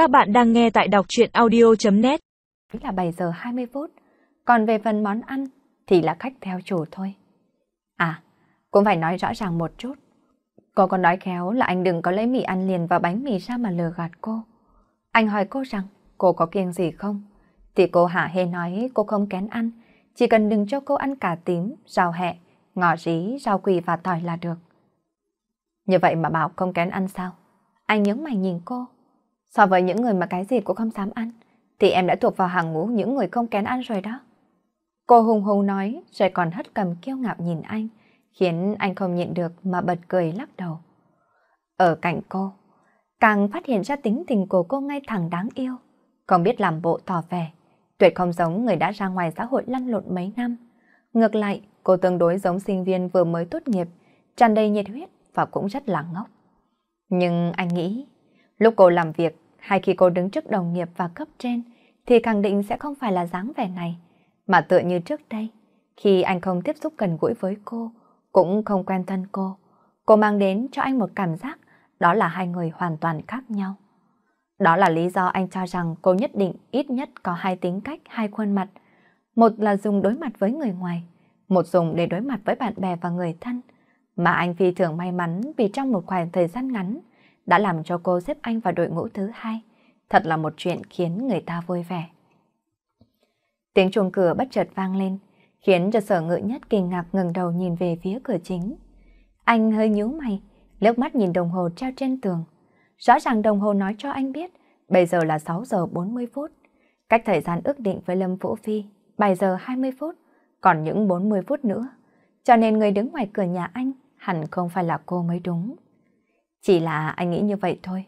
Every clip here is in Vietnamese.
Các bạn đang nghe tại đọc chuyện audio.net Là 7 giờ 20 phút, còn về phần món ăn thì là khách theo chủ thôi. À, cũng phải nói rõ ràng một chút. Cô còn nói khéo là anh đừng có lấy mì ăn liền vào bánh mì ra mà lừa gạt cô. Anh hỏi cô rằng cô có kiêng gì không? Thì cô hạ hê nói cô không kén ăn, chỉ cần đừng cho cô ăn cả tím, rau hẹ, ngò rí, rau quỳ và tỏi là được. Như vậy mà bảo không kén ăn sao? Anh nhớ mày nhìn cô. So với những người mà cái gì cũng không dám ăn, thì em đã thuộc vào hàng ngũ những người không kén ăn rồi đó. Cô hùng hùng nói, rồi còn hất cầm kiêu ngạo nhìn anh, khiến anh không nhịn được mà bật cười lắc đầu. Ở cạnh cô, càng phát hiện ra tính tình của cô ngay thẳng đáng yêu, không biết làm bộ tỏ vẻ, tuyệt không giống người đã ra ngoài xã hội lăn lộn mấy năm. Ngược lại, cô tương đối giống sinh viên vừa mới tốt nghiệp, tràn đầy nhiệt huyết và cũng rất là ngốc. Nhưng anh nghĩ, lúc cô làm việc hay khi cô đứng trước đồng nghiệp và cấp trên thì khẳng định sẽ không phải là dáng vẻ này, mà tựa như trước đây, khi anh không tiếp xúc gần gũi với cô, cũng không quen thân cô, cô mang đến cho anh một cảm giác đó là hai người hoàn toàn khác nhau. Đó là lý do anh cho rằng cô nhất định ít nhất có hai tính cách, hai khuôn mặt. Một là dùng đối mặt với người ngoài, một dùng để đối mặt với bạn bè và người thân. Mà anh phi thường may mắn vì trong một khoảng thời gian ngắn đã làm cho cô xếp anh vào đội ngũ thứ hai. Thật là một chuyện khiến người ta vui vẻ. Tiếng chuông cửa bất chợt vang lên, khiến cho sở ngự nhất kinh ngạc ngừng đầu nhìn về phía cửa chính. Anh hơi nhíu mày, liếc mắt nhìn đồng hồ treo trên tường. Rõ ràng đồng hồ nói cho anh biết, bây giờ là 6 giờ 40 phút. Cách thời gian ước định với Lâm Vũ Phi, 7 giờ 20 phút, còn những 40 phút nữa. Cho nên người đứng ngoài cửa nhà anh hẳn không phải là cô mới đúng. Chỉ là anh nghĩ như vậy thôi.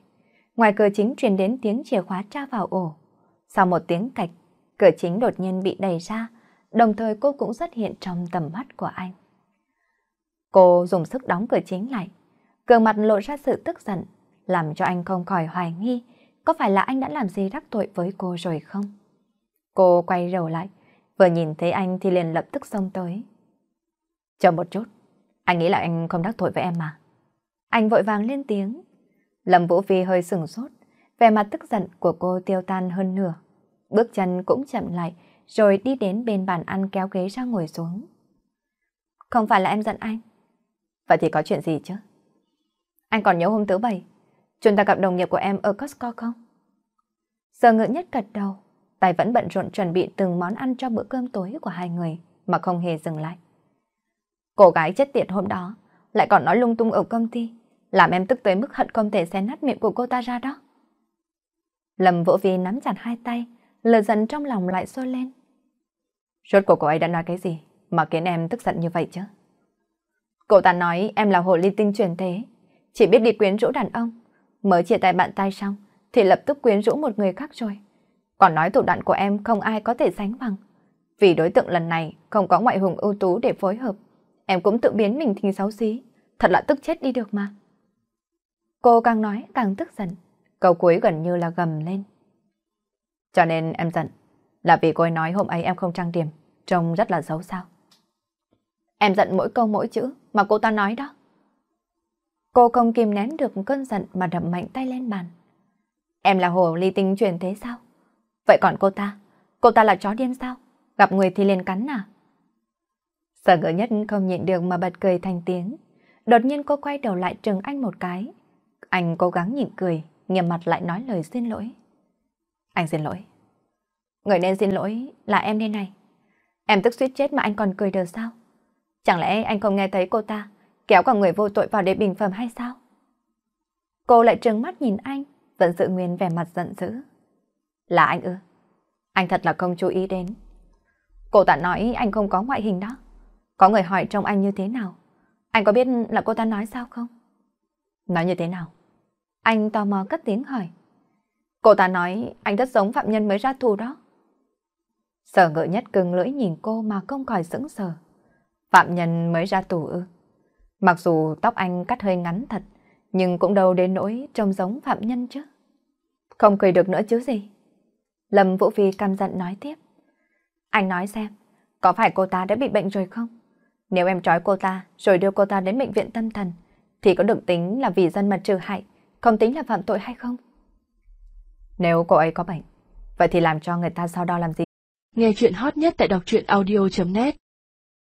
Ngoài cửa chính truyền đến tiếng chìa khóa tra vào ổ. Sau một tiếng cạch, cửa chính đột nhiên bị đẩy ra, đồng thời cô cũng xuất hiện trong tầm mắt của anh. Cô dùng sức đóng cửa chính lại, gương mặt lộ ra sự tức giận, làm cho anh không khỏi hoài nghi có phải là anh đã làm gì đắc tội với cô rồi không? Cô quay đầu lại, vừa nhìn thấy anh thì liền lập tức xông tới. Chờ một chút, anh nghĩ là anh không đắc tội với em mà. Anh vội vàng lên tiếng. Lâm Vũ Phi hơi sừng sốt, vẻ mặt tức giận của cô tiêu tan hơn nửa. Bước chân cũng chậm lại, rồi đi đến bên bàn ăn kéo ghế ra ngồi xuống. Không phải là em giận anh. Vậy thì có chuyện gì chứ? Anh còn nhớ hôm thứ bảy, chúng ta gặp đồng nghiệp của em ở Costco không? Giờ ngự nhất gật đầu, tài vẫn bận rộn chuẩn bị từng món ăn cho bữa cơm tối của hai người mà không hề dừng lại. Cô gái chết tiệt hôm đó lại còn nói lung tung ở công ty, làm em tức tới mức hận không thể xé nát miệng của cô ta ra đó. Lâm Vũ Vi nắm chặt hai tay, lửa giận trong lòng lại sôi lên. Rốt của cô ấy đã nói cái gì mà khiến em tức giận như vậy chứ? Cô ta nói em là hồ ly tinh truyền thế, chỉ biết đi quyến rũ đàn ông. Mới chia tay bạn tay xong, thì lập tức quyến rũ một người khác rồi. Còn nói thủ đoạn của em không ai có thể sánh bằng. Vì đối tượng lần này không có ngoại hùng ưu tú để phối hợp, em cũng tự biến mình thành xấu xí. Thật là tức chết đi được mà. Cô càng nói càng tức giận, câu cuối gần như là gầm lên. Cho nên em giận, là vì cô ấy nói hôm ấy em không trang điểm, trông rất là xấu sao. Em giận mỗi câu mỗi chữ mà cô ta nói đó. Cô không kìm nén được cơn giận mà đập mạnh tay lên bàn. Em là hồ ly tinh truyền thế sao? Vậy còn cô ta? Cô ta là chó điên sao? Gặp người thì liền cắn à? Sở ngỡ nhất không nhịn được mà bật cười thành tiếng. Đột nhiên cô quay đầu lại trừng anh một cái. Anh cố gắng nhịn cười, nghiêm mặt lại nói lời xin lỗi. Anh xin lỗi. Người nên xin lỗi là em đây này. Em tức suýt chết mà anh còn cười được sao? Chẳng lẽ anh không nghe thấy cô ta kéo cả người vô tội vào để bình phẩm hay sao? Cô lại trừng mắt nhìn anh, vẫn giữ nguyên vẻ mặt giận dữ. Là anh ư? Anh thật là không chú ý đến. Cô ta nói anh không có ngoại hình đó. Có người hỏi trông anh như thế nào? Anh có biết là cô ta nói sao không? Nói như thế nào? Anh tò mò cất tiếng hỏi. Cô ta nói anh rất giống phạm nhân mới ra tù đó. Sở ngựa nhất cưng lưỡi nhìn cô mà không khỏi sững sờ. Phạm nhân mới ra tù ư. Mặc dù tóc anh cắt hơi ngắn thật, nhưng cũng đâu đến nỗi trông giống phạm nhân chứ. Không cười được nữa chứ gì. Lâm Vũ Phi căm giận nói tiếp. Anh nói xem, có phải cô ta đã bị bệnh rồi không? Nếu em trói cô ta rồi đưa cô ta đến bệnh viện tâm thần, thì có được tính là vì dân mật trừ hại, không tính là phạm tội hay không? Nếu cô ấy có bệnh, vậy thì làm cho người ta sau đó làm gì? Nghe chuyện hot nhất tại đọc truyện audio.net